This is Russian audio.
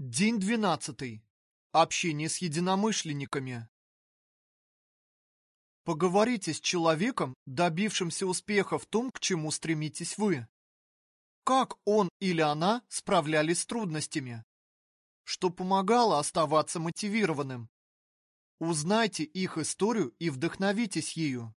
День двенадцатый. Общение с единомышленниками. Поговорите с человеком, добившимся успеха в том, к чему стремитесь вы. Как он или она справлялись с трудностями? Что помогало оставаться мотивированным? Узнайте их историю и вдохновитесь ею.